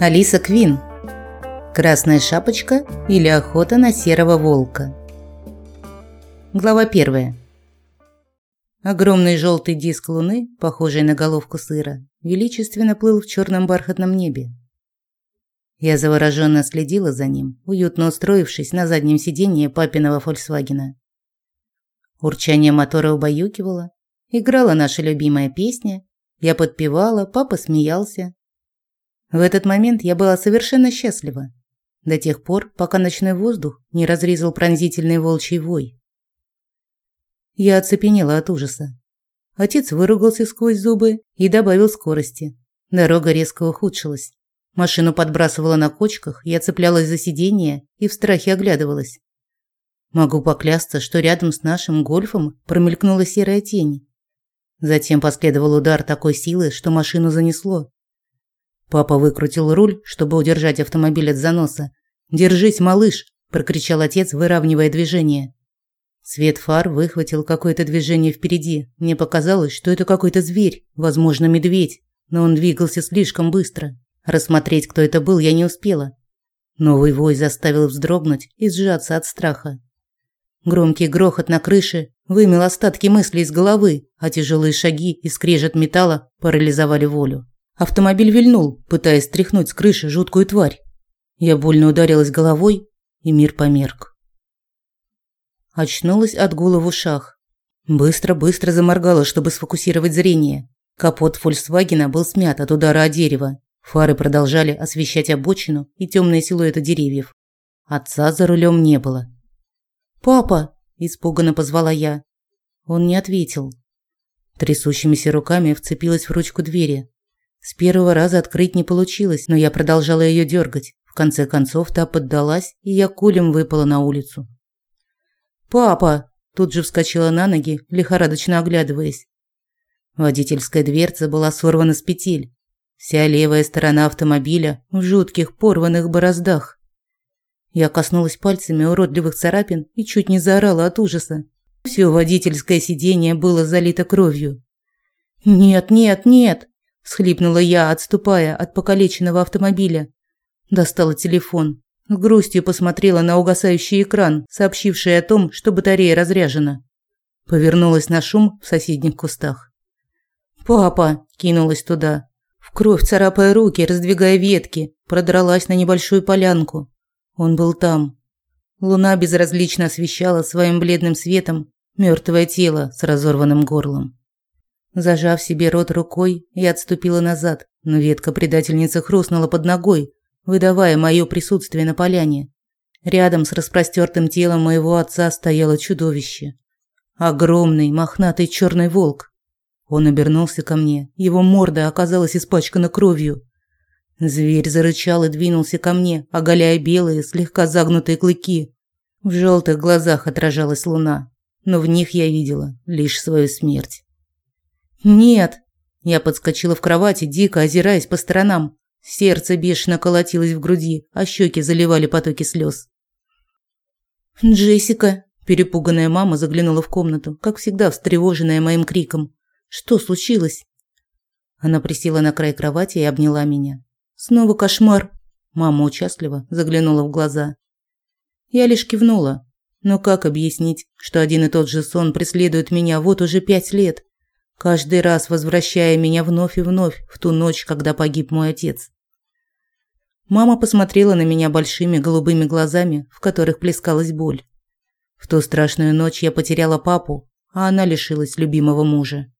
Алиса Квин. Красная шапочка или охота на серого волка. Глава первая. Огромный желтый диск луны, похожий на головку сыра, величественно плыл в черном бархатном небе. Я завороженно следила за ним, уютно устроившись на заднем сиденье папиного Фольксвагена. Урчание мотора убаюкивало, играла наша любимая песня, я подпевала, папа смеялся, в этот момент я была совершенно счастлива. До тех пор, пока ночной воздух не разрезал пронзительный волчий вой. Я оцепенела от ужаса. Отец выругался сквозь зубы и добавил скорости. Дорога резко ухудшилась. Машину подбрасывала на кочках, я цеплялась за сиденье и в страхе оглядывалась. Могу поклясться, что рядом с нашим гольфом промелькнула серая тень. Затем последовал удар такой силы, что машину занесло. Папа выкрутил руль, чтобы удержать автомобиль от заноса. «Держись, малыш!» – прокричал отец, выравнивая движение. Свет фар выхватил какое-то движение впереди. Мне показалось, что это какой-то зверь, возможно, медведь, но он двигался слишком быстро. Рассмотреть, кто это был, я не успела. Новый вой заставил вздрогнуть и сжаться от страха. Громкий грохот на крыше вымел остатки мыслей из головы, а тяжелые шаги и скрежет металла парализовали волю. Автомобиль вильнул, пытаясь стряхнуть с крыши жуткую тварь. Я больно ударилась головой, и мир померк. Очнулась от гула в ушах. Быстро-быстро заморгала, чтобы сфокусировать зрение. Капот «Фольксвагена» был смят от удара о дерево. Фары продолжали освещать обочину и темные силуэты деревьев. Отца за рулем не было. «Папа!» – испуганно позвала я. Он не ответил. Трясущимися руками вцепилась в ручку двери. С первого раза открыть не получилось, но я продолжала ее дергать. В конце концов та поддалась, и я кулем выпала на улицу. «Папа!» – тут же вскочила на ноги, лихорадочно оглядываясь. Водительская дверца была сорвана с петель. Вся левая сторона автомобиля в жутких порванных бороздах. Я коснулась пальцами уродливых царапин и чуть не заорала от ужаса. Все водительское сиденье было залито кровью. «Нет, нет, нет!» Всхлипнула я, отступая от покалеченного автомобиля. Достала телефон. С грустью посмотрела на угасающий экран, сообщивший о том, что батарея разряжена. Повернулась на шум в соседних кустах. «Папа!» – кинулась туда. В кровь царапая руки, раздвигая ветки, продралась на небольшую полянку. Он был там. Луна безразлично освещала своим бледным светом мертвое тело с разорванным горлом. Зажав себе рот рукой, я отступила назад, но ветка предательницы хрустнула под ногой, выдавая моё присутствие на поляне. Рядом с распростертым телом моего отца стояло чудовище. Огромный, мохнатый черный волк. Он обернулся ко мне, его морда оказалась испачкана кровью. Зверь зарычал и двинулся ко мне, оголяя белые, слегка загнутые клыки. В желтых глазах отражалась луна, но в них я видела лишь свою смерть. «Нет!» Я подскочила в кровати, дико озираясь по сторонам. Сердце бешено колотилось в груди, а щеки заливали потоки слез. «Джессика!» Перепуганная мама заглянула в комнату, как всегда встревоженная моим криком. «Что случилось?» Она присела на край кровати и обняла меня. «Снова кошмар!» Мама участливо заглянула в глаза. Я лишь кивнула. Но как объяснить, что один и тот же сон преследует меня вот уже пять лет? Каждый раз возвращая меня вновь и вновь в ту ночь, когда погиб мой отец. Мама посмотрела на меня большими голубыми глазами, в которых плескалась боль. В ту страшную ночь я потеряла папу, а она лишилась любимого мужа.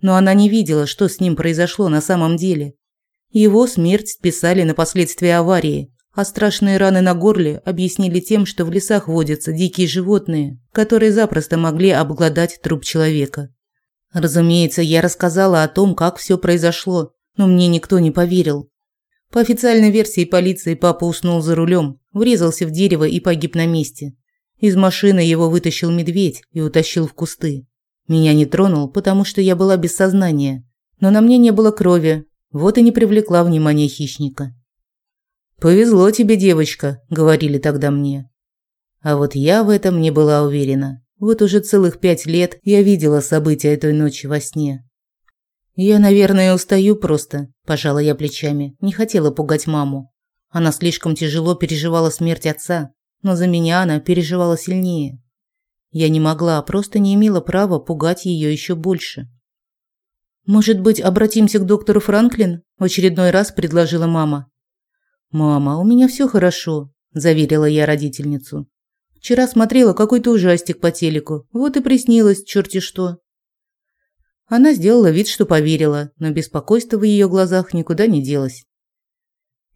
Но она не видела, что с ним произошло на самом деле. Его смерть списали на последствия аварии, а страшные раны на горле объяснили тем, что в лесах водятся дикие животные, которые запросто могли обглодать труп человека. Разумеется, я рассказала о том, как все произошло, но мне никто не поверил. По официальной версии полиции папа уснул за рулем, врезался в дерево и погиб на месте. Из машины его вытащил медведь и утащил в кусты. Меня не тронул, потому что я была без сознания. Но на мне не было крови, вот и не привлекла внимания хищника. «Повезло тебе, девочка», – говорили тогда мне. А вот я в этом не была уверена. Вот уже целых пять лет я видела события той ночи во сне. Я, наверное, устаю просто, пожала я плечами. Не хотела пугать маму. Она слишком тяжело переживала смерть отца, но за меня она переживала сильнее. Я не могла, просто не имела права пугать ее еще больше. Может быть, обратимся к доктору Франклин? В очередной раз предложила мама. Мама, у меня все хорошо, заверила я родительницу. Вчера смотрела какой-то ужастик по телеку. Вот и приснилось, черти что. Она сделала вид, что поверила, но беспокойство в ее глазах никуда не делось.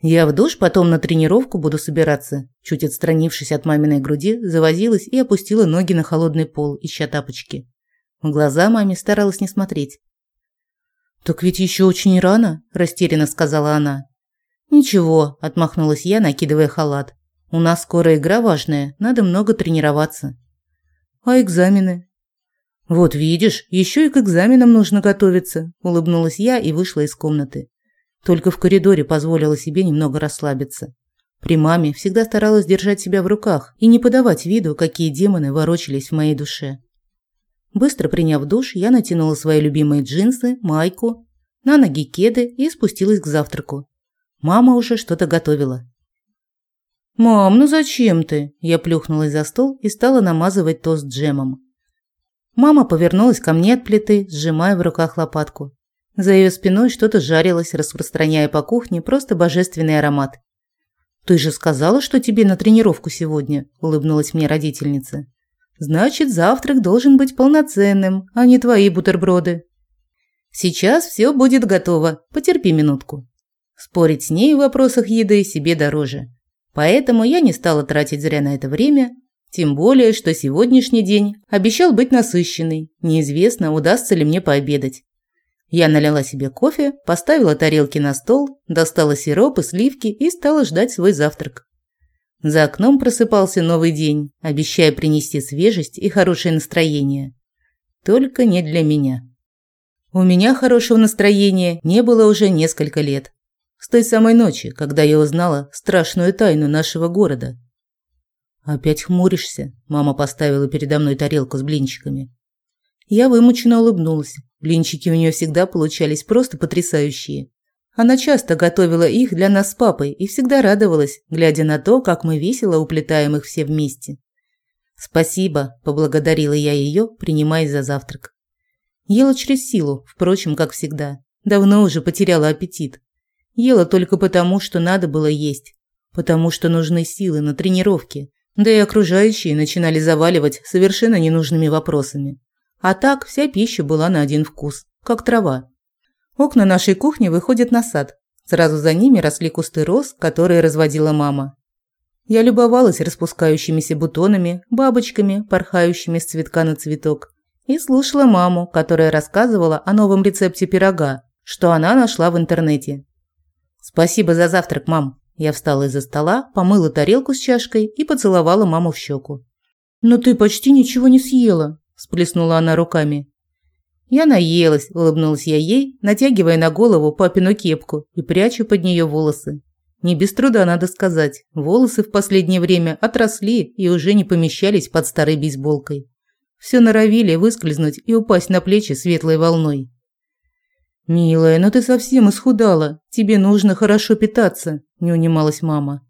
Я в душ, потом на тренировку буду собираться. Чуть отстранившись от маминой груди, завозилась и опустила ноги на холодный пол, ища тапочки. В глаза маме старалась не смотреть. «Так ведь еще очень рано», – растерянно сказала она. «Ничего», – отмахнулась я, накидывая халат. У нас скоро игра важная, надо много тренироваться. А экзамены? Вот видишь, еще и к экзаменам нужно готовиться, улыбнулась я и вышла из комнаты. Только в коридоре позволила себе немного расслабиться. При маме всегда старалась держать себя в руках и не подавать виду, какие демоны ворочались в моей душе. Быстро приняв душ, я натянула свои любимые джинсы, майку, на ноги кеды и спустилась к завтраку. Мама уже что-то готовила. «Мам, ну зачем ты?» Я плюхнулась за стол и стала намазывать тост джемом. Мама повернулась ко мне от плиты, сжимая в руках лопатку. За ее спиной что-то жарилось, распространяя по кухне просто божественный аромат. «Ты же сказала, что тебе на тренировку сегодня», – улыбнулась мне родительница. «Значит, завтрак должен быть полноценным, а не твои бутерброды». «Сейчас все будет готово, потерпи минутку». Спорить с ней в вопросах еды себе дороже. Поэтому я не стала тратить зря на это время, тем более, что сегодняшний день обещал быть насыщенный. Неизвестно, удастся ли мне пообедать. Я налила себе кофе, поставила тарелки на стол, достала сироп и сливки и стала ждать свой завтрак. За окном просыпался новый день, обещая принести свежесть и хорошее настроение. Только не для меня. У меня хорошего настроения не было уже несколько лет. С той самой ночи, когда я узнала страшную тайну нашего города. Опять хмуришься? Мама поставила передо мной тарелку с блинчиками. Я вымученно улыбнулась. Блинчики у нее всегда получались просто потрясающие. Она часто готовила их для нас с папой и всегда радовалась, глядя на то, как мы весело уплетаем их все вместе. «Спасибо», – поблагодарила я ее, принимаясь за завтрак. Ела через силу, впрочем, как всегда. Давно уже потеряла аппетит. Ела только потому, что надо было есть, потому что нужны силы на тренировке. Да и окружающие начинали заваливать совершенно ненужными вопросами. А так вся пища была на один вкус, как трава. Окна нашей кухни выходят на сад. Сразу за ними росли кусты роз, которые разводила мама. Я любовалась распускающимися бутонами, бабочками, порхающими с цветка на цветок, и слушала маму, которая рассказывала о новом рецепте пирога, что она нашла в интернете. «Спасибо за завтрак, мам». Я встала из-за стола, помыла тарелку с чашкой и поцеловала маму в щеку. «Но ты почти ничего не съела», – сплеснула она руками. Я наелась, улыбнулась я ей, натягивая на голову папину кепку и прячу под нее волосы. Не без труда, надо сказать. Волосы в последнее время отросли и уже не помещались под старой бейсболкой. Все норовили выскользнуть и упасть на плечи светлой волной. «Милая, но ты совсем исхудала. Тебе нужно хорошо питаться», – не унималась мама.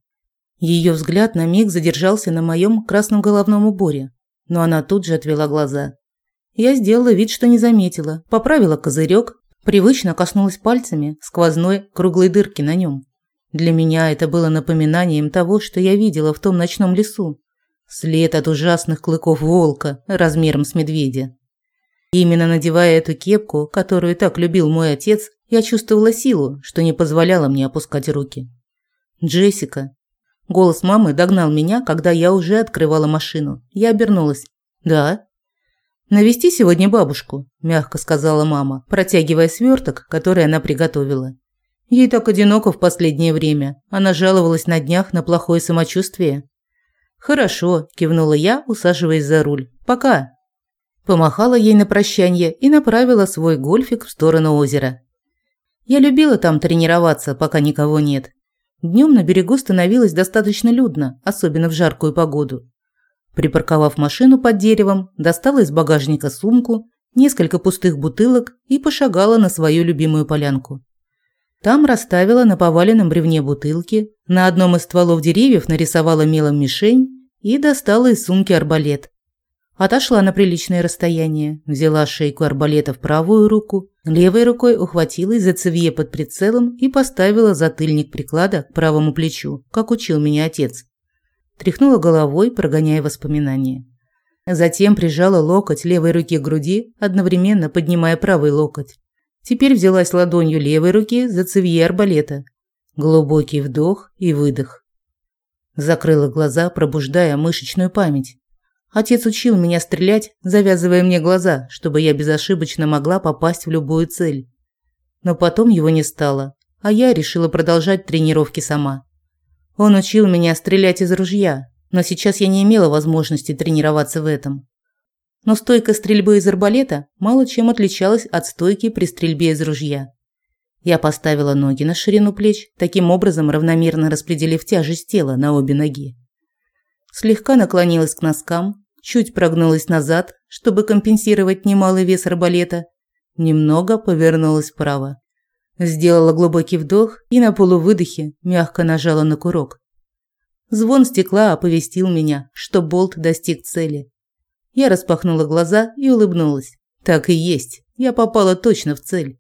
Ее взгляд на миг задержался на моем красном головном уборе, но она тут же отвела глаза. Я сделала вид, что не заметила, поправила козырек, привычно коснулась пальцами сквозной круглой дырки на нем. Для меня это было напоминанием того, что я видела в том ночном лесу. След от ужасных клыков волка размером с медведя. Именно надевая эту кепку, которую так любил мой отец, я чувствовала силу, что не позволяло мне опускать руки. «Джессика». Голос мамы догнал меня, когда я уже открывала машину. Я обернулась. «Да?» «Навести сегодня бабушку», – мягко сказала мама, протягивая сверток, который она приготовила. Ей так одиноко в последнее время. Она жаловалась на днях на плохое самочувствие. «Хорошо», – кивнула я, усаживаясь за руль. «Пока». Помахала ей на прощание и направила свой гольфик в сторону озера. Я любила там тренироваться, пока никого нет. Днем на берегу становилось достаточно людно, особенно в жаркую погоду. Припарковав машину под деревом, достала из багажника сумку несколько пустых бутылок и пошагала на свою любимую полянку. Там расставила на поваленном бревне бутылки, на одном из стволов деревьев нарисовала мелом мишень и достала из сумки арбалет. Отошла на приличное расстояние, взяла шейку арбалета в правую руку, левой рукой ухватилась за цевье под прицелом и поставила затыльник приклада к правому плечу, как учил меня отец. Тряхнула головой, прогоняя воспоминания. Затем прижала локоть левой руки к груди, одновременно поднимая правый локоть. Теперь взялась ладонью левой руки за цевье арбалета. Глубокий вдох и выдох. Закрыла глаза, пробуждая мышечную память. Отец учил меня стрелять, завязывая мне глаза, чтобы я безошибочно могла попасть в любую цель. Но потом его не стало, а я решила продолжать тренировки сама. Он учил меня стрелять из ружья, но сейчас я не имела возможности тренироваться в этом. Но стойка стрельбы из арбалета мало чем отличалась от стойки при стрельбе из ружья. Я поставила ноги на ширину плеч, таким образом равномерно распределив тяжесть тела на обе ноги. Слегка наклонилась к носкам, чуть прогнулась назад, чтобы компенсировать немалый вес арбалета, немного повернулась вправо. Сделала глубокий вдох и на полувыдохе мягко нажала на курок. Звон стекла оповестил меня, что болт достиг цели. Я распахнула глаза и улыбнулась. Так и есть, я попала точно в цель.